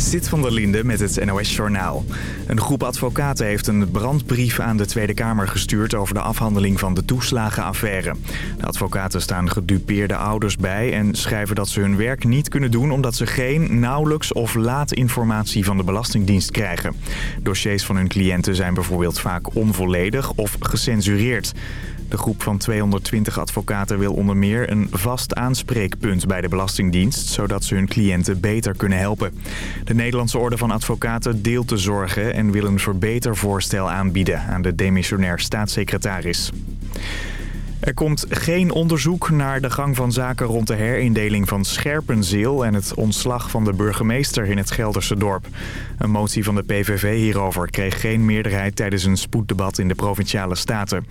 Zit van der Linde met het NOS-journaal. Een groep advocaten heeft een brandbrief aan de Tweede Kamer gestuurd... over de afhandeling van de toeslagenaffaire. De advocaten staan gedupeerde ouders bij... en schrijven dat ze hun werk niet kunnen doen... omdat ze geen, nauwelijks of laat informatie van de Belastingdienst krijgen. Dossiers van hun cliënten zijn bijvoorbeeld vaak onvolledig of gecensureerd. De groep van 220 advocaten wil onder meer een vast aanspreekpunt bij de Belastingdienst... zodat ze hun cliënten beter kunnen helpen. De Nederlandse Orde van Advocaten deelt de zorgen... en wil een verbetervoorstel aanbieden aan de demissionair staatssecretaris. Er komt geen onderzoek naar de gang van zaken rond de herindeling van Scherpenzeel... en het ontslag van de burgemeester in het Gelderse dorp. Een motie van de PVV hierover kreeg geen meerderheid tijdens een spoeddebat in de Provinciale Staten.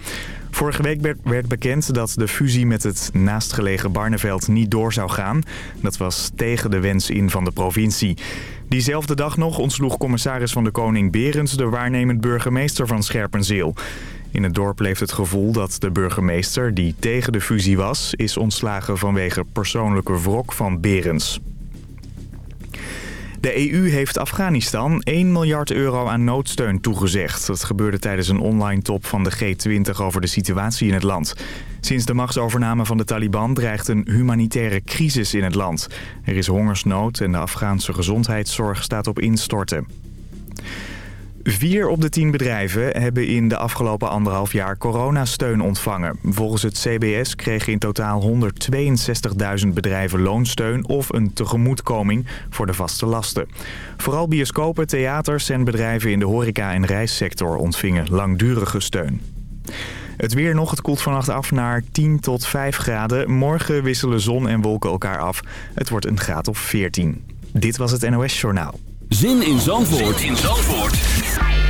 Vorige week werd bekend dat de fusie met het naastgelegen Barneveld niet door zou gaan. Dat was tegen de wens in van de provincie. Diezelfde dag nog ontsloeg commissaris van de Koning Berends de waarnemend burgemeester van Scherpenzeel. In het dorp leeft het gevoel dat de burgemeester, die tegen de fusie was... is ontslagen vanwege persoonlijke wrok van Berends. De EU heeft Afghanistan 1 miljard euro aan noodsteun toegezegd. Dat gebeurde tijdens een online top van de G20 over de situatie in het land. Sinds de machtsovername van de Taliban dreigt een humanitaire crisis in het land. Er is hongersnood en de Afghaanse gezondheidszorg staat op instorten. Vier op de tien bedrijven hebben in de afgelopen anderhalf jaar coronasteun ontvangen. Volgens het CBS kregen in totaal 162.000 bedrijven loonsteun of een tegemoetkoming voor de vaste lasten. Vooral bioscopen, theaters en bedrijven in de horeca- en reissector ontvingen langdurige steun. Het weer nog, het koelt vannacht af naar 10 tot 5 graden. Morgen wisselen zon en wolken elkaar af. Het wordt een graad of 14. Dit was het NOS Journaal. Zin in Zandvoort, zin in Zandvoort.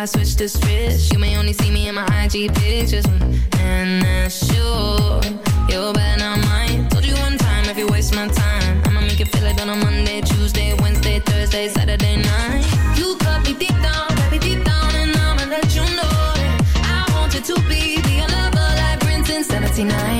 High, switch to switch. You may only see me in my IG pictures, and that's sure. You're bad, not mine. Told you one time if you waste my time, I'ma make you feel it on a Monday, Tuesday, Wednesday, Thursday, Saturday night. You cut me deep down, baby, deep down, and I'ma let you know that I want you to be the lover like Prince in '79.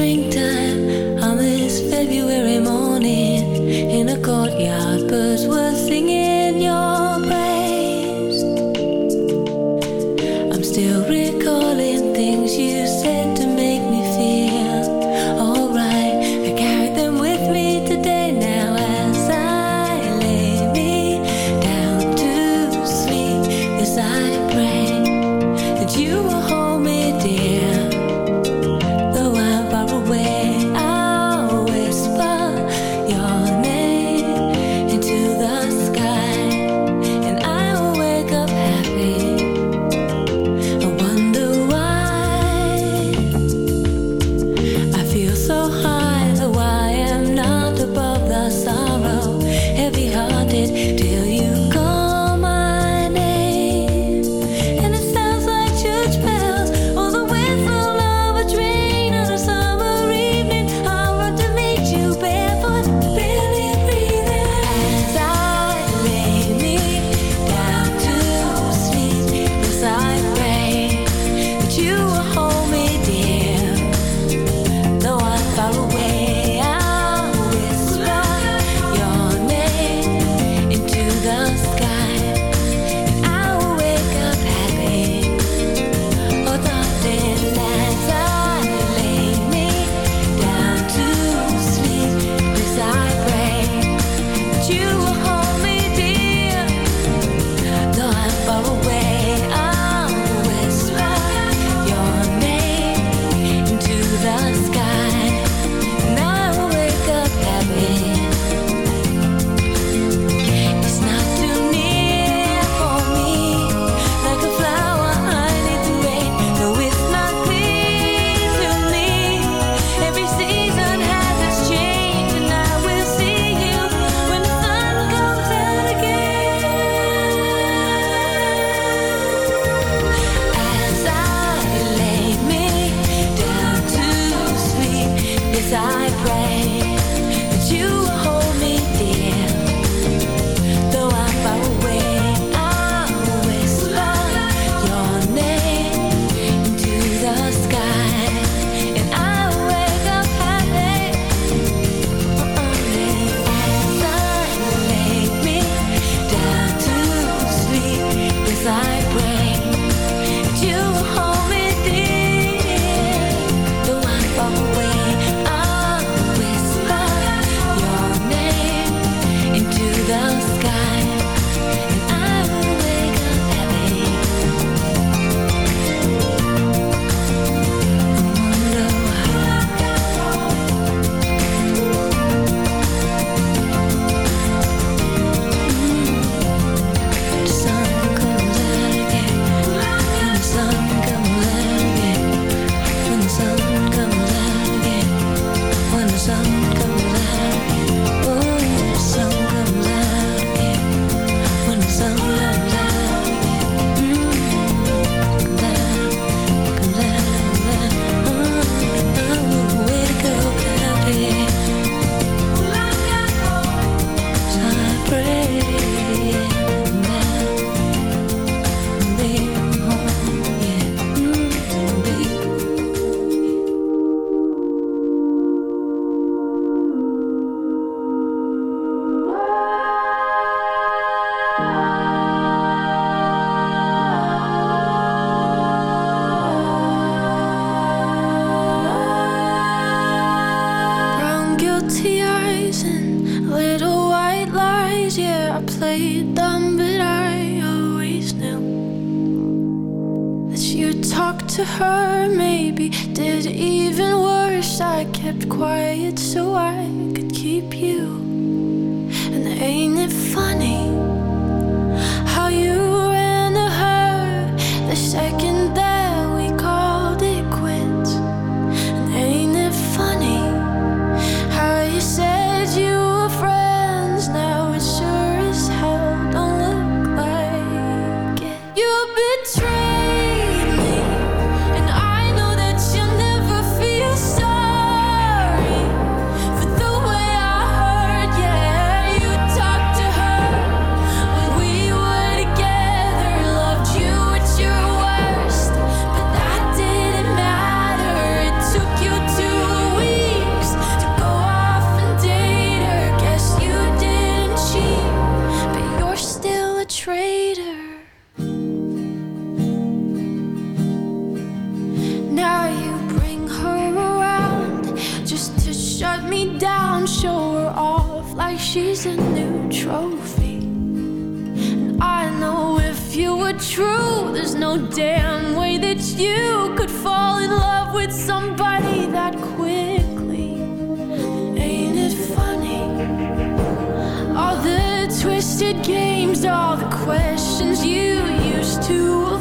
springtime on this February morning in a courtyard, birds were singing.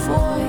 Van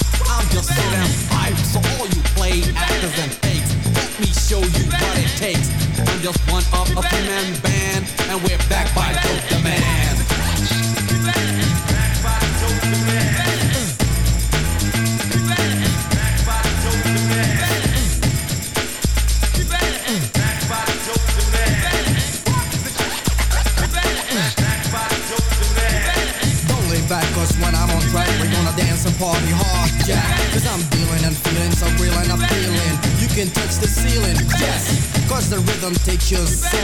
just one of a three-man band, and we're back by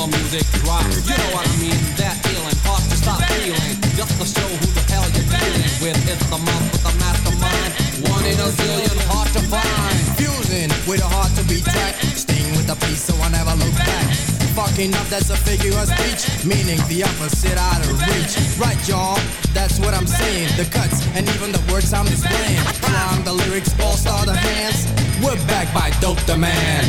The music drops, you know what I mean? That feeling, hard to stop feeling. Just to show who the hell you're dealing with. It's the month with the mastermind. One in a zillion, hard to find. Fusing with a heart to be tracked. Staying with the peace so I never look back. Fucking up, that's a figure of speech. Meaning the opposite out of reach. Right, y'all, that's what I'm saying. The cuts and even the words I'm displaying. From the lyrics, all star the hands. We're back by Dope Demand.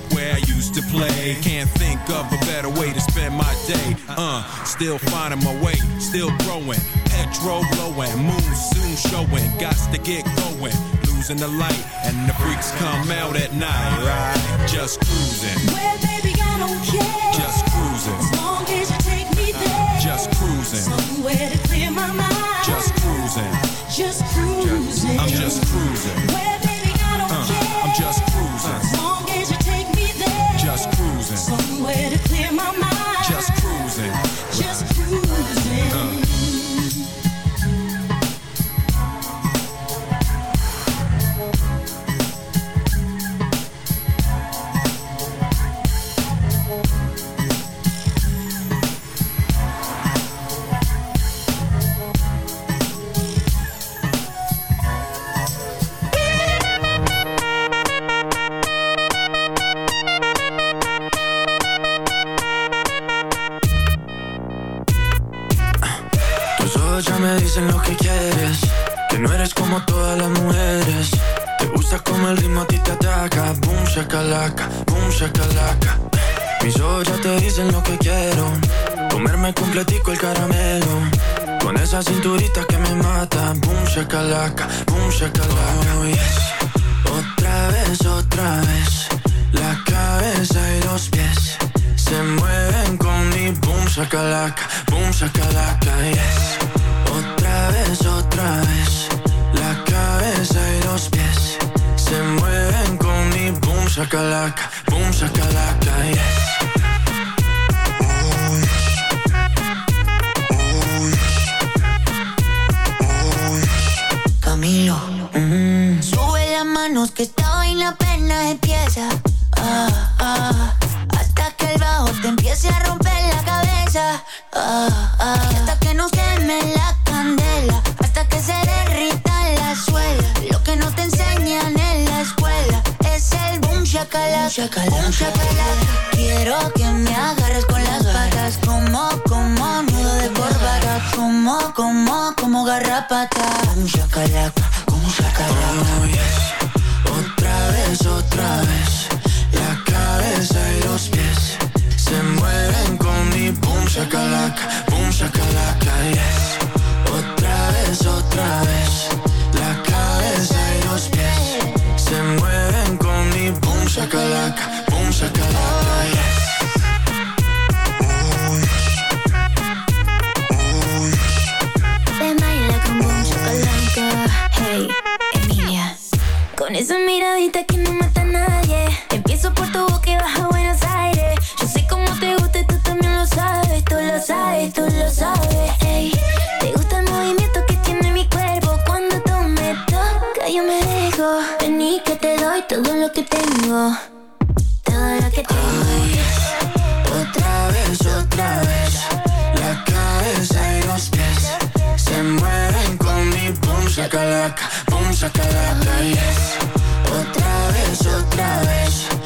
park where I used to play. Can't think of a better way to spend my day. Uh, still finding my way, still growing. Petrol blowing, moon soon showing. Got to get going. Losing the light, and the freaks come out at night, right? Just cruising, 那个。Boom shakalaka. Quiero que me agarres con las patas. Como, como nudo de corbata. Como, como, como garrapata. Boom shakalaka. Boom shakalaka. Oh, yes. Otra vez, otra vez La cabeza y los pies Se mueven con mi boom shakalaka Boom shakalaka, yes Otra vez, otra vez shakalaka Boom shakalaka, yes con boom shakalaka. Hey. Con esa miradita que no mata a. todo lo que tengo. Todo lo que tengo. Otra vez, otra vez La cabeza y los pies Se mueven con mi boom shakalaka Boom shakalaka, yes Otra vez, otra vez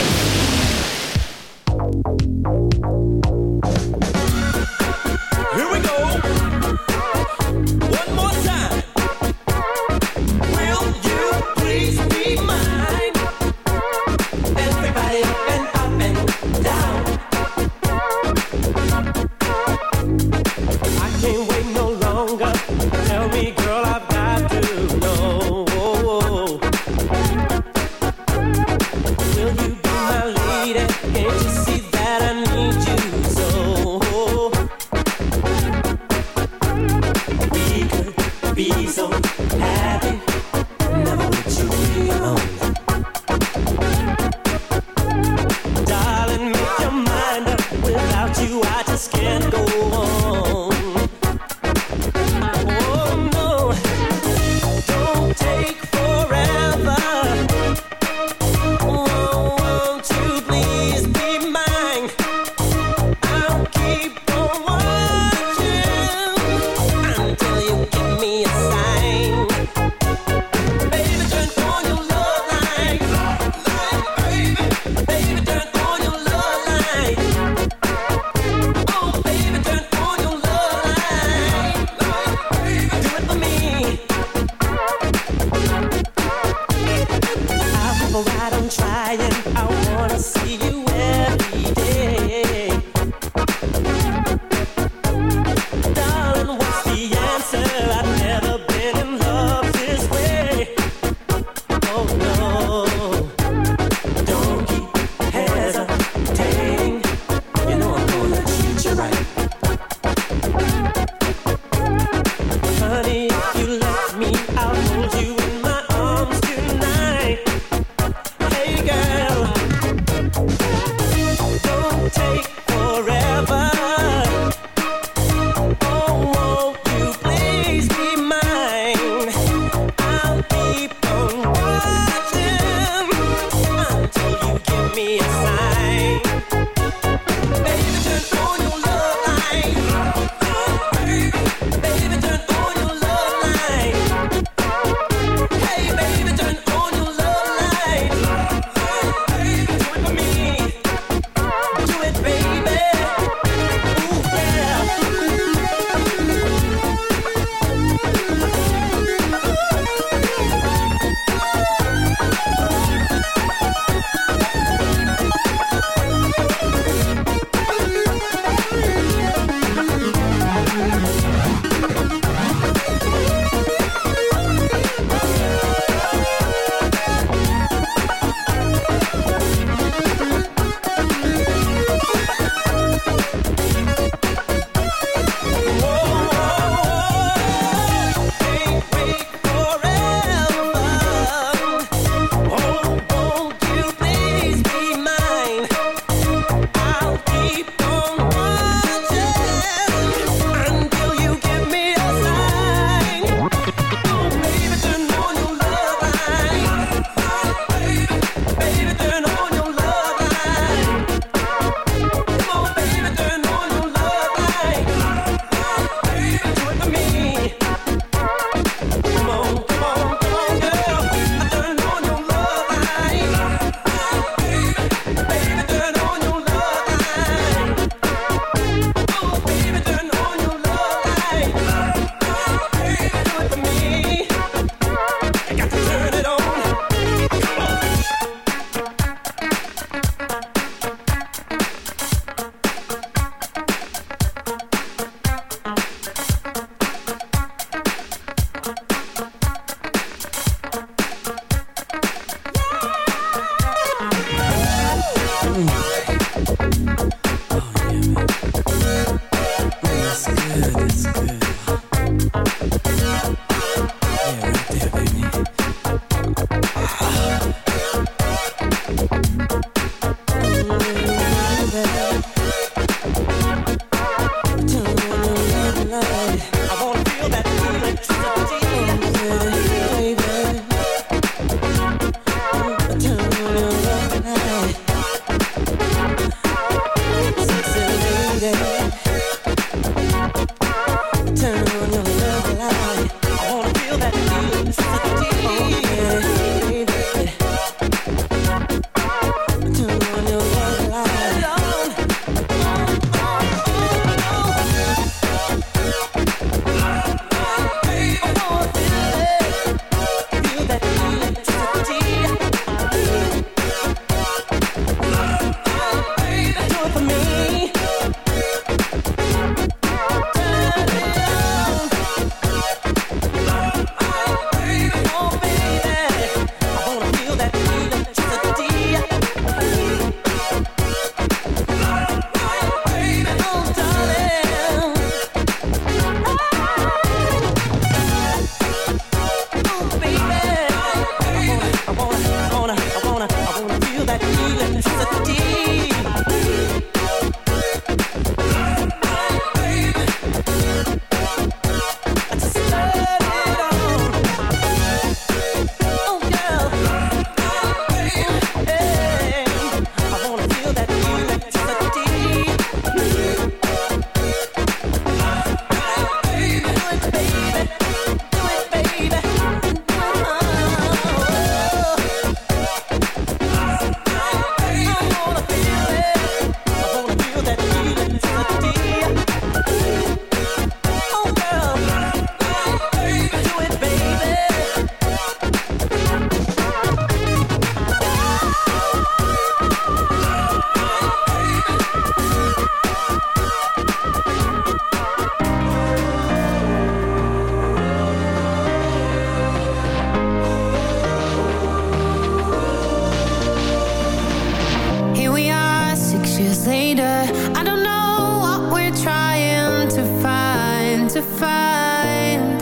find.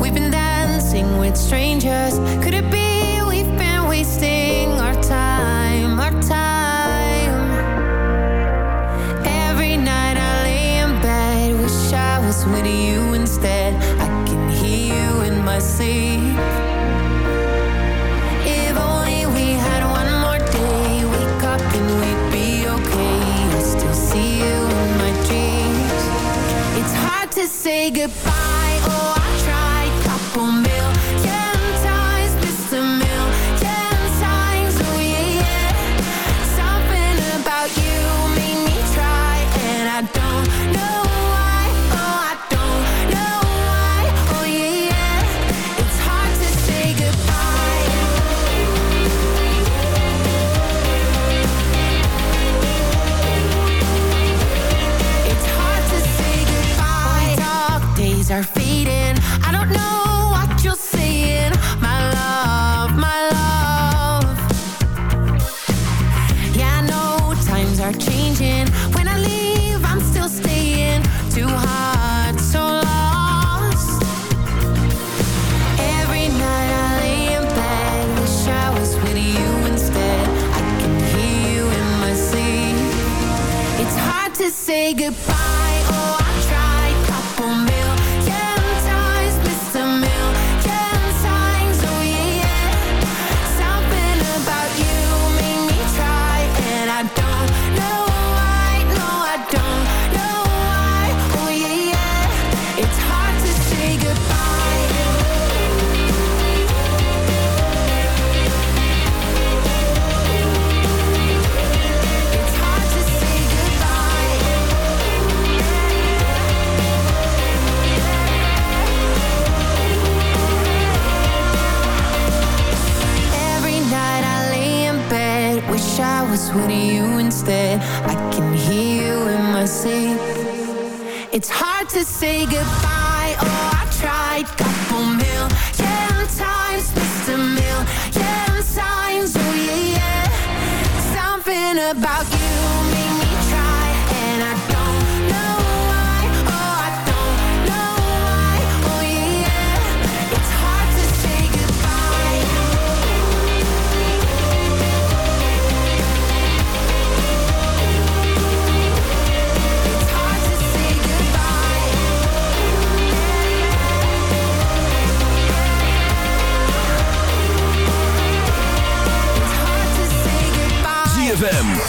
We've been dancing with strangers. say goodbye. To say goodbye. Oh, I tried couple million times, missed a million times. Oh yeah, yeah. Something about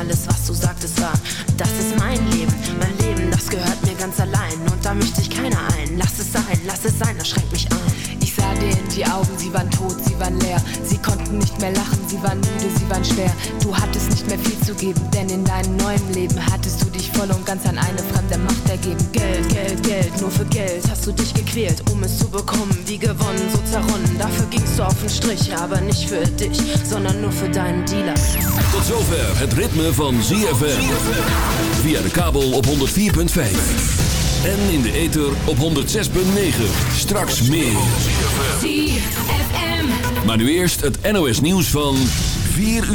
Alles, was du sagtest, war, das ist mein Leben. Mein Leben, das gehört mir ganz allein. Und da mischt sich keiner ein. Lass es sein, lass es sein, das schränkt mich ein. Ich sah dir in die Augen, sie waren tot, sie waren leer. Sie konnten nicht mehr lachen, sie waren müde, sie waren schwer. Du hattest nicht mehr viel zu geben, denn in deinem neuen Leben hattest du voll und ganz an eine fremde Macht ergeben. Geld, Geld, Geld, nur für Geld hast du dich gequält, um es zu bekommen. Wie gewonnen, so zerronnen. Dafür gingst du auf den Strich, aber nicht für dich, sondern nur für deinen Dealer. Tot zover het ritme van ZFM. Via de kabel op 104.5. En in de ether op 106.9. Straks meer. ZFM. Maar nu eerst het NOS nieuws van 4 uur.